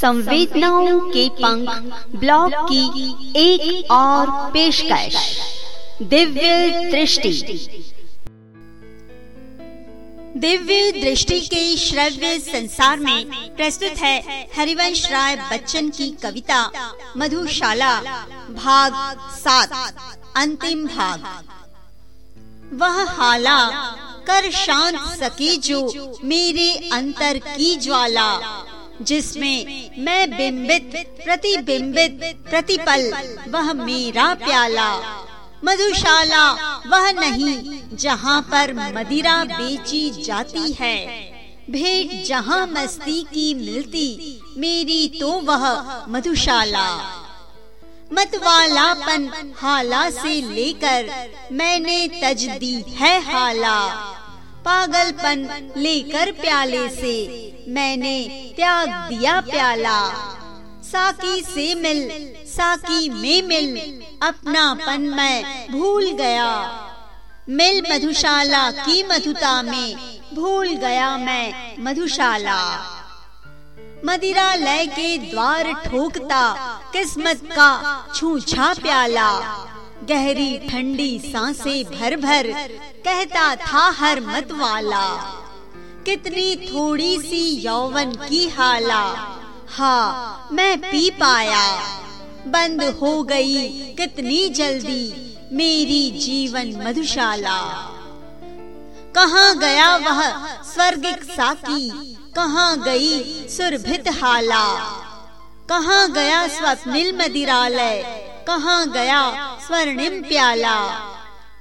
संवेदनाओं के पंख ब्लॉग की एक और पेशकश। दिव्य दृष्टि। दिव्य दृष्टि के श्रव्य संसार में प्रस्तुत है हरिवंश राय बच्चन की कविता, मधुशाला, भाग सात, अंतिम भाग। वह हाला, कर शांत सके जो मेरे अंतर की ज्वाला जिसमें मैं बिंबित, प्रतिबिंबित, प्रतिपल, वह मेरा प्याला। मधुशाला, वह नहीं, जहाँ पर मदिरा बेची जाती है। भेंट जहाँ मस्ती की मिलती, मेरी तो वह मधुशाला। मतवालापन हाला से लेकर मैंने तज दी है हाला। पागलपन लेकर प्याले से मैंने त्याग दिया प्याला। साकी से मिल, साकी में मिल अपना पन मैं भूल गया। मिल मधुशाला की मधुता में भूल गया मैं मधुशाला। मदिरा लय के द्वार ठोकता, किस्मत का छूछा प्याला। गहरी ठंडी साँसें भर भर कहता था हर मत वाला कितनी थोड़ी सी यौवन की हाला। हाँ मैं पी पाया। बंद हो गई कितनी जल्दी मेरी जीवन मधुशाला। कहाँ गया वह स्वर्गिक साकी? कहाँ गई सुरभित हाला? कहाँ गया स्वप्निल मदिरालय? कहाँ गया स्वर्णिम प्याला?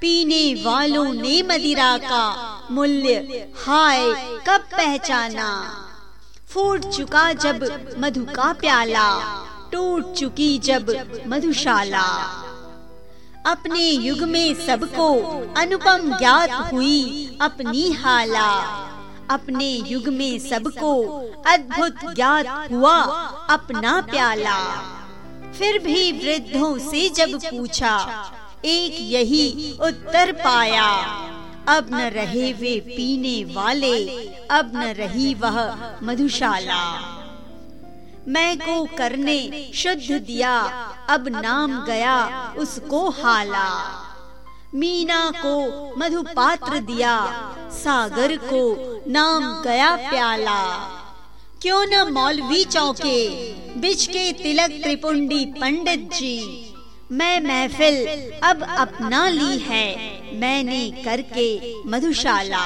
पीने वालों ने मदिरा का मूल्य हाय, कब पहचाना? फूट चुका जब मधु का प्याला, टूट चुकी जब मधुशाला। अपने युग में सबको अनुपम ज्ञात हुई अपनी हाला। अपने युग में सबको अद्भुत ज्ञात हुआ अपना प्याला। फिर भी वृद्धों से जब पूछा, एक यही उत्तर पाया। अब न रहे वे पीने वाले, अब न रही वह मधुशाला। मैं को करने शुद्ध दिया, अब नाम गया उसको हाला। मीना को मधुपात्र दिया, सागर को नाम गया प्याला। क्यों न मौलवी चौके, बिच के तिलक त्रिपुंडी पंडित जी मैं महफिल अब अपना ली है। मैंने करके मधुशाला।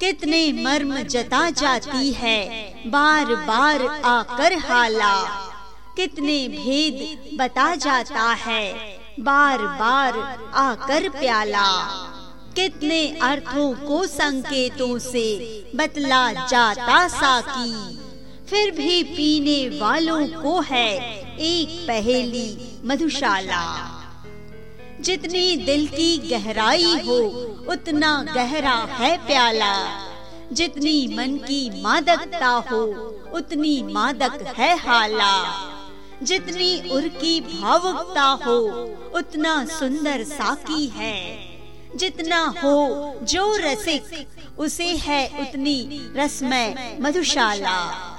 कितने मर्म जता जाती है बार बार आकर हाला। कितने भेद बता जाता है बार बार आकर प्याला। कितने अर्थों को संकेतों से बतला जाता साकी। फिर भी पीने वालों को है एक पहेली मधुशाला। जितनी दिल की गहराई हो, उतना गहरा है प्याला। जितनी मन की मादकता हो, उतनी मादक है हाला। जितनी उर की भावुकता हो, उतना सुंदर साकी है। जितना हो जो रसिक, उसे है उतनी रसमय मधुशाला।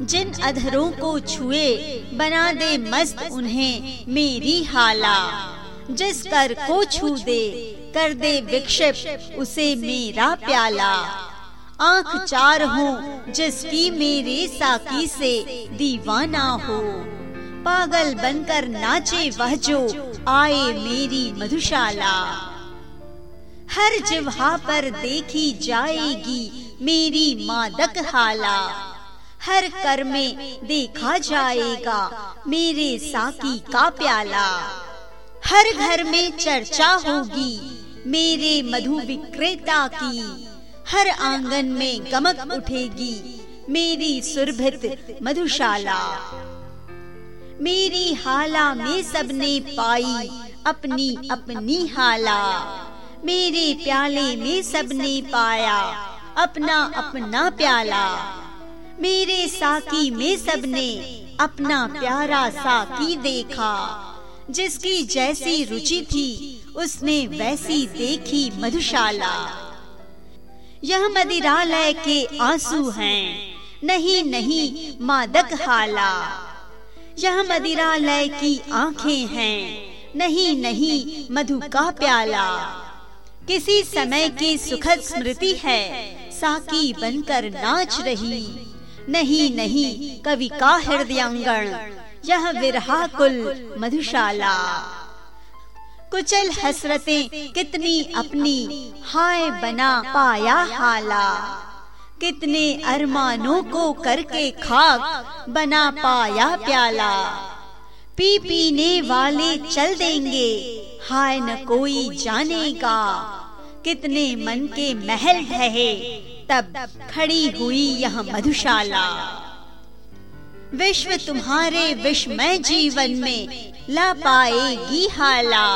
जिन अधरों को छुए, बना दे मस्त उन्हें मेरी हाला। जिस कर को छू दे, कर दे विक्षिप, उसे मेरा प्याला। आँख चार हो, जिसकी मेरे साकी से दीवाना हो। पागल बनकर नाचे वह जो आए मेरी मधुशाला। हर जिहा पर देखी जाएगी मेरी मादक हाला। हर कर में देखा जाएगा। मेरे साकी का प्याला। हर घर में चर्चा होगी। मेरे मधु विक्रेता की हर आँगन में गमक उठेगी। मेरी सुरभित मधुशाला। मेरी हाला में सबने पाई अपनी अपनी हाला। मेरे प्याले में सबने पाया अपना अपना प्याला। मेरे साकी में सबने अपना प्यारा साकी देखा। जिसकी जैसी रुचि थी, उसने वैसी देखी मधुशाला। यह मदिरालय के आँसू हैं, नहीं नहीं, मादक हाला। यह मदिरा लय की आँखें हैं, नहीं नहीं, मधु का प्याला। किसी समय की सुखद स्मृति है, साकी बनकर नाच रही। नहीं नहीं, कवि का हृदयंगण, यह विरहा कुल मधुशाला। कुचल हसरतें कितनी अपनी हाय बना पाया हाला। कितने अरमानों को करके खाक बना पाया प्याला। पी पीने वाले चल देंगे, हाय न कोई जानेगा। कितने मन के महल है तब खड़ी हुई यह मधुशाला। विश्व तुम्हारे विश्वमय जीवन में ला पाएगी हाला।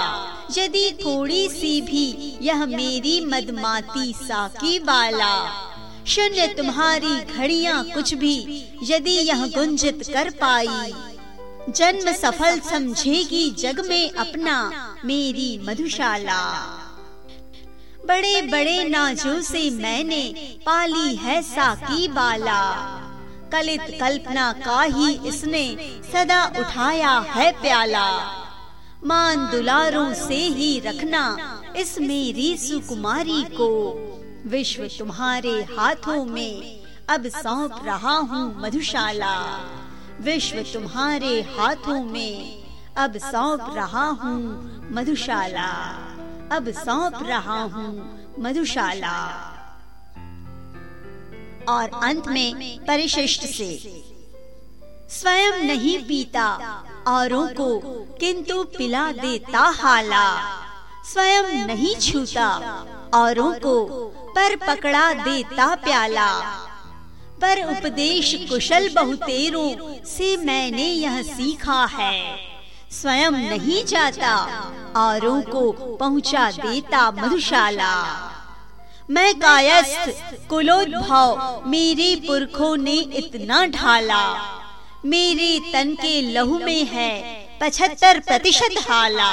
यदि थोड़ी सी भी यह मेरी मदमाती साकी वाला। शून्य तुम्हारी घड़ियाँ कुछ भी यदि यह गुंजित कर पाई। जन्म सफल समझेगी जग में अपना मेरी मधुशाला। बड़े बड़े नाजों से मैंने पाली है साकी बाला। कलित कल्पना का ही इसने सदा उठाया है प्याला। मान दुलारों से ही रखना इस मेरी सुकुमारी को। विश्व तुम्हारे हाथों में अब सौंप रहा हूँ मधुशाला। विश्व तुम्हारे हाथों में अब सौंप रहा हूँ मधुशाला। अब सौंप रहा हूँ मधुशाला। और अंत में परिशिष्ट से, स्वयं नहीं पीता, औरों को किंतु पिला देता हाला। स्वयं नहीं छूता, औरों को पर पकड़ा देता प्याला। पर उपदेश कुशल बहुतेरों से मैंने यह सीखा है। स्वयं नहीं जाता औरों को पहुँचा देता मधुशाला। मैं कायस्थ कुलोद्भव मेरे पुरखों ने इतना ढाला। मेरे तन के लहू में है पचहत्तर प्रतिशत हाला।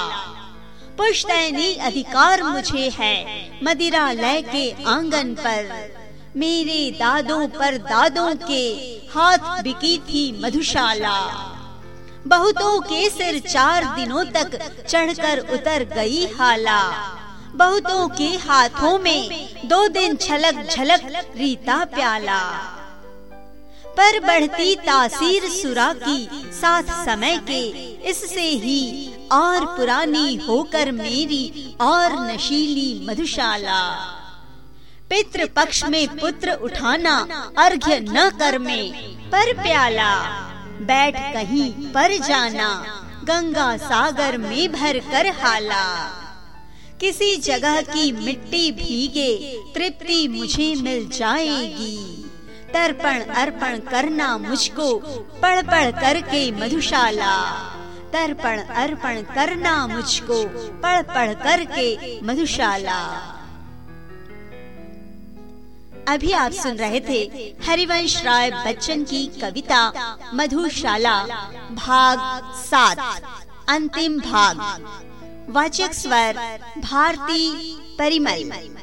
पुश्तैनी अधिकार मुझे है मदिरा लय के आँगन पर। मेरे दादों पर दादों के हाथ बिकी थी मधुशाला। बहुतों के सिर चार दिनों तक चढ़कर उतर गई हाला। बहुतों के हाथों में दो दिन छलक झलक रीता प्याला। पर बढ़ती तासीर सुरा की साथ समय के इससे ही और पुरानी होकर मेरी और नशीली मधुशाला। पितृ पक्ष में पुत्र उठाना अर्घ्य न कर में, पर प्याला। बैठ कहीं पर जाना, गंगा सागर में भर कर हाला। किसी जगह की मिट्टी भीगे, तृप्ति मुझे मिल जाएगी। तर्पण अर्पण करना मुझको, पढ़ पढ़ करके मधुशाला। तर्पण अर्पण करना मुझको, पढ़ पढ़ करके मधुशाला। अभी आप सुन रहे थे हरिवंश राय बच्चन की कविता मधुशाला, भाग सात, अंतिम भाग। वाचक स्वर, भारती परिमल।